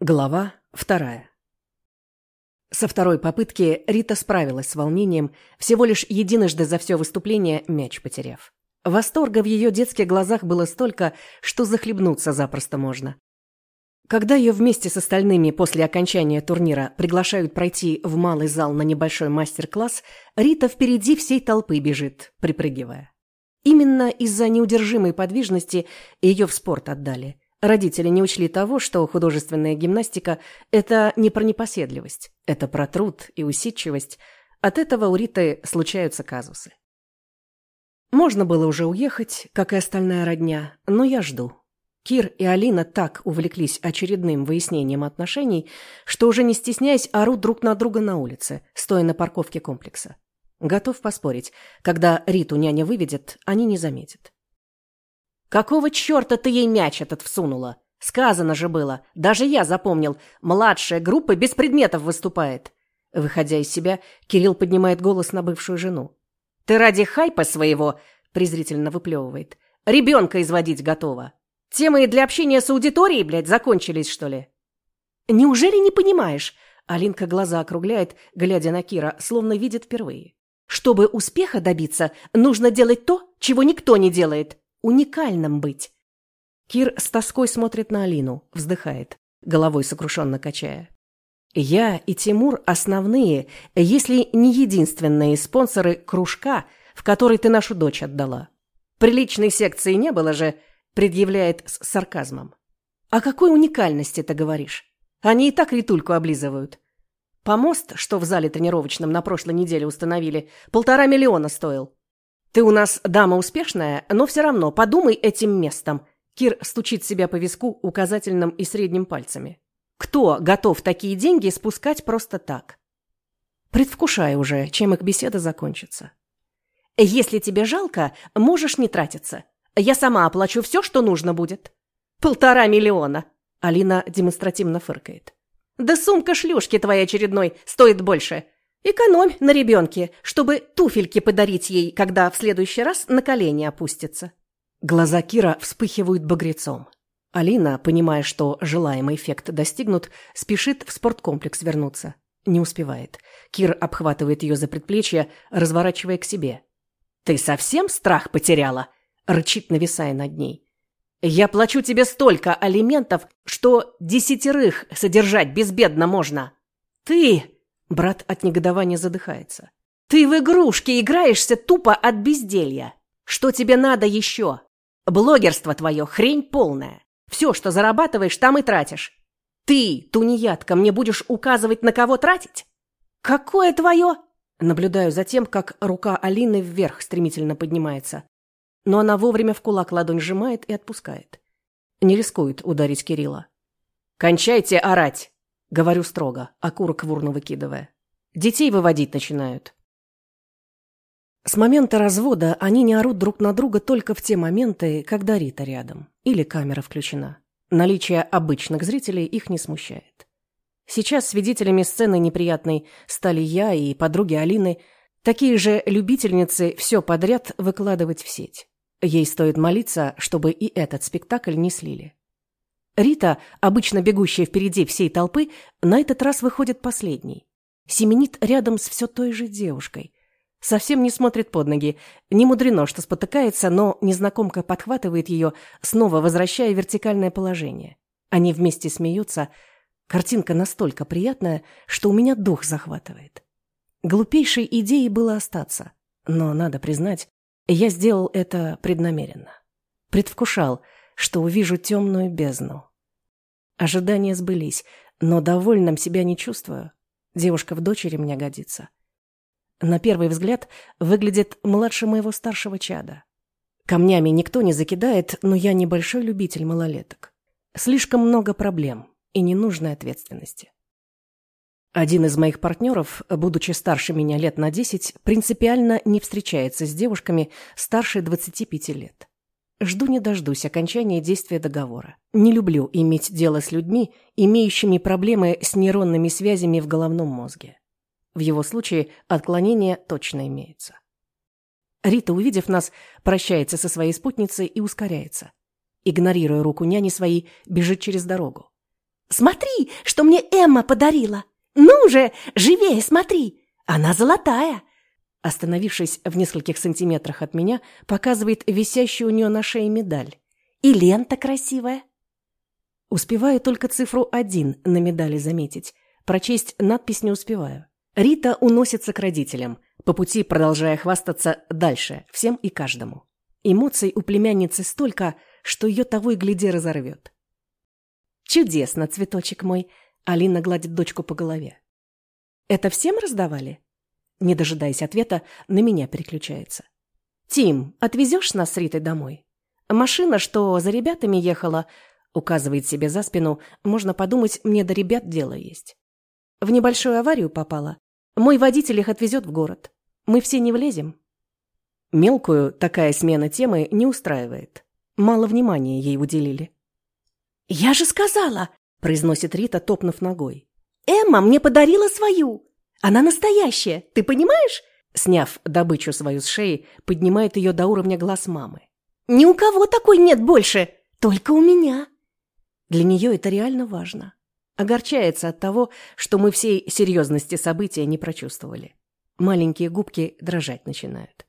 Глава вторая. Со второй попытки Рита справилась с волнением, всего лишь единожды за все выступление мяч потеряв. Восторга в ее детских глазах было столько, что захлебнуться запросто можно. Когда ее вместе с остальными после окончания турнира приглашают пройти в малый зал на небольшой мастер-класс, Рита впереди всей толпы бежит, припрыгивая. Именно из-за неудержимой подвижности ее в спорт отдали – Родители не учли того, что художественная гимнастика – это не про непоседливость, это про труд и усидчивость. От этого у Риты случаются казусы. Можно было уже уехать, как и остальная родня, но я жду. Кир и Алина так увлеклись очередным выяснением отношений, что уже не стесняясь орут друг на друга на улице, стоя на парковке комплекса. Готов поспорить, когда Риту няня выведет, они не заметят. «Какого черта ты ей мяч этот всунула? Сказано же было, даже я запомнил, младшая группа без предметов выступает». Выходя из себя, Кирилл поднимает голос на бывшую жену. «Ты ради хайпа своего, — презрительно выплевывает, — ребенка изводить готова. Темы для общения с аудиторией, блядь, закончились, что ли?» «Неужели не понимаешь?» Алинка глаза округляет, глядя на Кира, словно видит впервые. «Чтобы успеха добиться, нужно делать то, чего никто не делает уникальным быть. Кир с тоской смотрит на Алину, вздыхает, головой сокрушенно качая. Я и Тимур основные, если не единственные спонсоры кружка, в который ты нашу дочь отдала. Приличной секции не было же, предъявляет с сарказмом. О какой уникальности ты говоришь? Они и так ритульку облизывают. Помост, что в зале тренировочном на прошлой неделе установили, полтора миллиона стоил. «Ты у нас дама успешная, но все равно подумай этим местом». Кир стучит себя по виску указательным и средним пальцами. «Кто готов такие деньги спускать просто так?» Предвкушаю уже, чем их беседа закончится. «Если тебе жалко, можешь не тратиться. Я сама оплачу все, что нужно будет». «Полтора миллиона!» Алина демонстративно фыркает. «Да сумка шлюшки твоей очередной стоит больше. Экономь на ребенке, чтобы туфельки подарить ей, когда в следующий раз на колени опустится. Глаза Кира вспыхивают багрецом. Алина, понимая, что желаемый эффект достигнут, спешит в спорткомплекс вернуться. Не успевает. Кир обхватывает ее за предплечье, разворачивая к себе. «Ты совсем страх потеряла?» — рычит, нависая над ней. «Я плачу тебе столько алиментов, что десятерых содержать безбедно можно!» «Ты...» Брат от негодования задыхается. «Ты в игрушки играешься тупо от безделья. Что тебе надо еще? Блогерство твое хрень полная. Все, что зарабатываешь, там и тратишь. Ты, тунеядка, мне будешь указывать, на кого тратить? Какое твое?» Наблюдаю за тем, как рука Алины вверх стремительно поднимается. Но она вовремя в кулак ладонь сжимает и отпускает. Не рискует ударить Кирилла. «Кончайте орать!» Говорю строго, окурок в урну выкидывая. Детей выводить начинают. С момента развода они не орут друг на друга только в те моменты, когда Рита рядом или камера включена. Наличие обычных зрителей их не смущает. Сейчас свидетелями сцены неприятной стали я и подруги Алины, такие же любительницы все подряд выкладывать в сеть. Ей стоит молиться, чтобы и этот спектакль не слили. Рита, обычно бегущая впереди всей толпы, на этот раз выходит последней. Семенит рядом с все той же девушкой. Совсем не смотрит под ноги. Не мудрено, что спотыкается, но незнакомка подхватывает ее, снова возвращая вертикальное положение. Они вместе смеются. Картинка настолько приятная, что у меня дух захватывает. Глупейшей идеей было остаться. Но, надо признать, я сделал это преднамеренно. Предвкушал, что увижу темную бездну, Ожидания сбылись, но довольным себя не чувствую. Девушка в дочери мне годится. На первый взгляд выглядит младше моего старшего чада. Камнями никто не закидает, но я небольшой любитель малолеток. Слишком много проблем и ненужной ответственности. Один из моих партнеров, будучи старше меня лет на 10, принципиально не встречается с девушками старше 25 лет. Жду не дождусь окончания действия договора. Не люблю иметь дело с людьми, имеющими проблемы с нейронными связями в головном мозге. В его случае отклонение точно имеется. Рита, увидев нас, прощается со своей спутницей и ускоряется. Игнорируя руку няни своей, бежит через дорогу. Смотри, что мне Эмма подарила! Ну же, живее смотри! Она золотая!» Остановившись в нескольких сантиметрах от меня, показывает висящую у нее на шее медаль. «И лента красивая!» Успеваю только цифру один на медали заметить. Прочесть надпись не успеваю. Рита уносится к родителям, по пути продолжая хвастаться дальше, всем и каждому. Эмоций у племянницы столько, что ее того и гляди разорвет. «Чудесно, цветочек мой!» Алина гладит дочку по голове. «Это всем раздавали?» Не дожидаясь ответа, на меня переключается. «Тим, отвезешь нас с Ритой домой? Машина, что за ребятами ехала, указывает себе за спину, можно подумать, мне до ребят дело есть. В небольшую аварию попала. Мой водитель их отвезет в город. Мы все не влезем». Мелкую такая смена темы не устраивает. Мало внимания ей уделили. «Я же сказала!» – произносит Рита, топнув ногой. «Эмма мне подарила свою! Она настоящая, ты понимаешь?» Сняв добычу свою с шеи, поднимает ее до уровня глаз мамы. «Ни у кого такой нет больше, только у меня!» Для нее это реально важно. Огорчается от того, что мы всей серьезности события не прочувствовали. Маленькие губки дрожать начинают.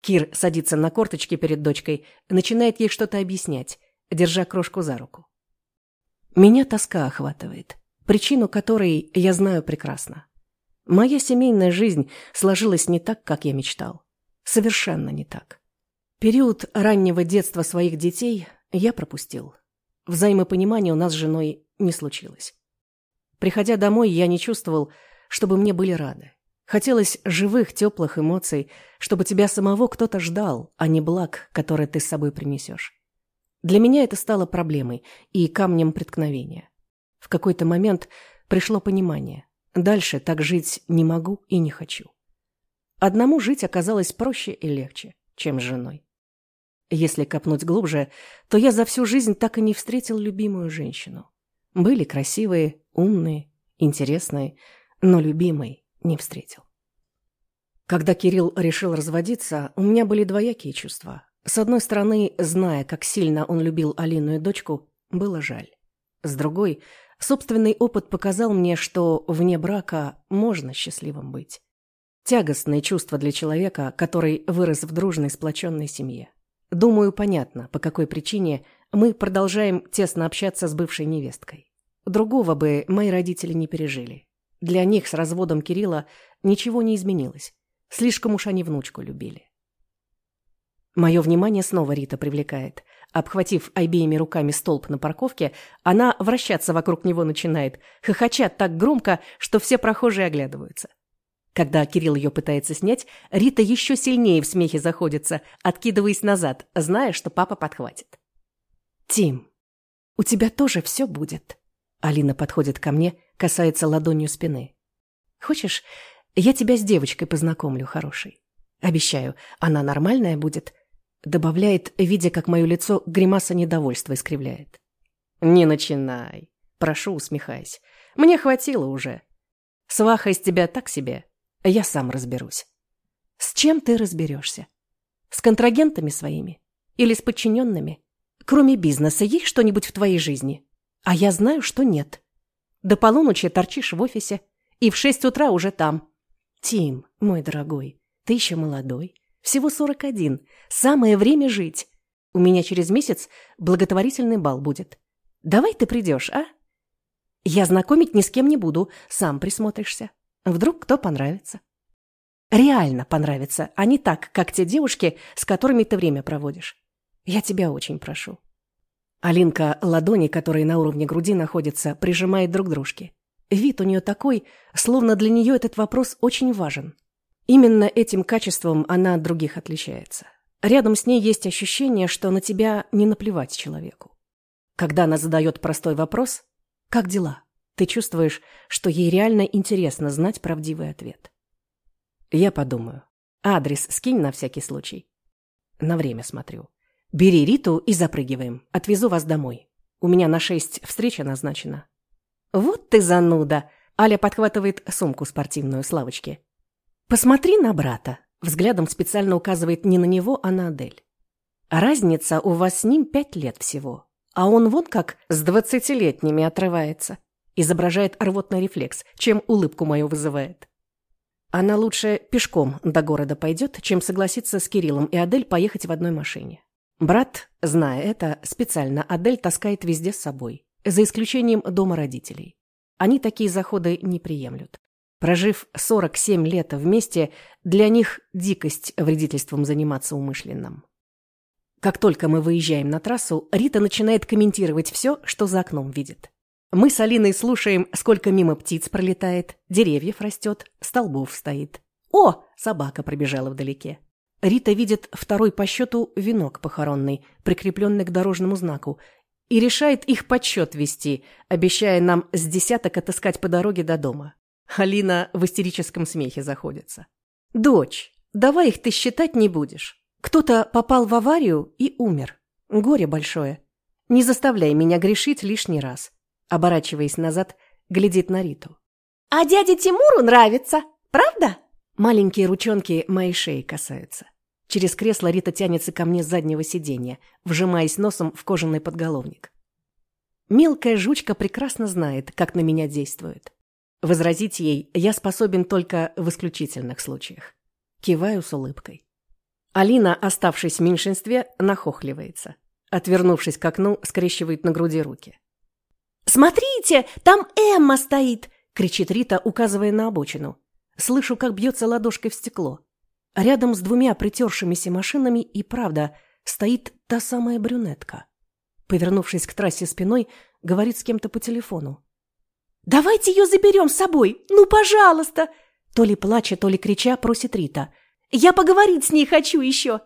Кир садится на корточки перед дочкой, начинает ей что-то объяснять, держа крошку за руку. Меня тоска охватывает, причину которой я знаю прекрасно. Моя семейная жизнь сложилась не так, как я мечтал. Совершенно не так. Период раннего детства своих детей я пропустил. Взаимопонимания у нас с женой не случилось. Приходя домой, я не чувствовал, чтобы мне были рады. Хотелось живых, теплых эмоций, чтобы тебя самого кто-то ждал, а не благ, которые ты с собой принесешь. Для меня это стало проблемой и камнем преткновения. В какой-то момент пришло понимание. Дальше так жить не могу и не хочу. Одному жить оказалось проще и легче, чем с женой. Если копнуть глубже, то я за всю жизнь так и не встретил любимую женщину. Были красивые, умные, интересные, но любимой не встретил. Когда Кирилл решил разводиться, у меня были двоякие чувства. С одной стороны, зная, как сильно он любил Алину и дочку, было жаль. С другой, собственный опыт показал мне, что вне брака можно счастливым быть. Тягостное чувство для человека, который вырос в дружной сплоченной семье. Думаю, понятно, по какой причине мы продолжаем тесно общаться с бывшей невесткой. Другого бы мои родители не пережили. Для них с разводом Кирилла ничего не изменилось. Слишком уж они внучку любили. Мое внимание снова Рита привлекает. Обхватив обеими руками столб на парковке, она вращаться вокруг него начинает, хохоча так громко, что все прохожие оглядываются. Когда Кирилл ее пытается снять, Рита еще сильнее в смехе заходится, откидываясь назад, зная, что папа подхватит. «Тим, у тебя тоже все будет». Алина подходит ко мне, касается ладонью спины. «Хочешь, я тебя с девочкой познакомлю, хороший? Обещаю, она нормальная будет?» Добавляет, видя, как мое лицо гримаса недовольства искривляет. «Не начинай!» Прошу, усмехаясь. «Мне хватило уже. Сваха из тебя так себе. Я сам разберусь. С чем ты разберешься? С контрагентами своими? Или с подчиненными? Кроме бизнеса, есть что-нибудь в твоей жизни? А я знаю, что нет. До полуночи торчишь в офисе, и в шесть утра уже там. Тим, мой дорогой, ты еще молодой. Всего сорок один. Самое время жить. У меня через месяц благотворительный бал будет. Давай ты придешь, а? Я знакомить ни с кем не буду, сам присмотришься. Вдруг кто понравится. Реально понравится, а не так, как те девушки, с которыми ты время проводишь. Я тебя очень прошу. Алинка ладони, которые на уровне груди находятся, прижимает друг к дружке. Вид у нее такой, словно для нее этот вопрос очень важен. Именно этим качеством она от других отличается. Рядом с ней есть ощущение, что на тебя не наплевать человеку. Когда она задает простой вопрос «Как дела?», ты чувствуешь, что ей реально интересно знать правдивый ответ. Я подумаю. Адрес скинь на всякий случай. На время смотрю. Бери Риту и запрыгиваем. Отвезу вас домой. У меня на шесть встреча назначена. Вот ты зануда! Аля подхватывает сумку спортивную с лавочки. Посмотри на брата. Взглядом специально указывает не на него, а на Адель. Разница у вас с ним пять лет всего. А он вон как с двадцатилетними отрывается. Изображает рвотный рефлекс, чем улыбку мою вызывает. Она лучше пешком до города пойдет, чем согласиться с Кириллом и Адель поехать в одной машине. Брат, зная это, специально Адель таскает везде с собой, за исключением дома родителей. Они такие заходы не приемлют. Прожив 47 лет вместе, для них дикость вредительством заниматься умышленным. Как только мы выезжаем на трассу, Рита начинает комментировать все, что за окном видит. Мы с Алиной слушаем, сколько мимо птиц пролетает, деревьев растет, столбов стоит. О, собака пробежала вдалеке. Рита видит второй по счету венок похоронный, прикрепленный к дорожному знаку, и решает их подсчет вести, обещая нам с десяток отыскать по дороге до дома. Алина в истерическом смехе заходится. «Дочь, давай их ты считать не будешь. Кто-то попал в аварию и умер. Горе большое. Не заставляй меня грешить лишний раз. Оборачиваясь назад, глядит на Риту. А дяде Тимуру нравится, правда? Маленькие ручонки моей шеи касаются. Через кресло Рита тянется ко мне с заднего сиденья, вжимаясь носом в кожаный подголовник. Мелкая жучка прекрасно знает, как на меня действует. Возразить ей я способен только в исключительных случаях. Киваю с улыбкой. Алина, оставшись в меньшинстве, нахохливается. Отвернувшись к окну, скрещивает на груди руки. «Смотрите, там Эмма стоит!» — кричит Рита, указывая на обочину. Слышу, как бьется ладошкой в стекло. Рядом с двумя притершимися машинами и правда стоит та самая брюнетка. Повернувшись к трассе спиной, говорит с кем-то по телефону. «Давайте ее заберем с собой! Ну, пожалуйста!» То ли плача, то ли крича, просит Рита. Я поговорить с ней хочу еще!»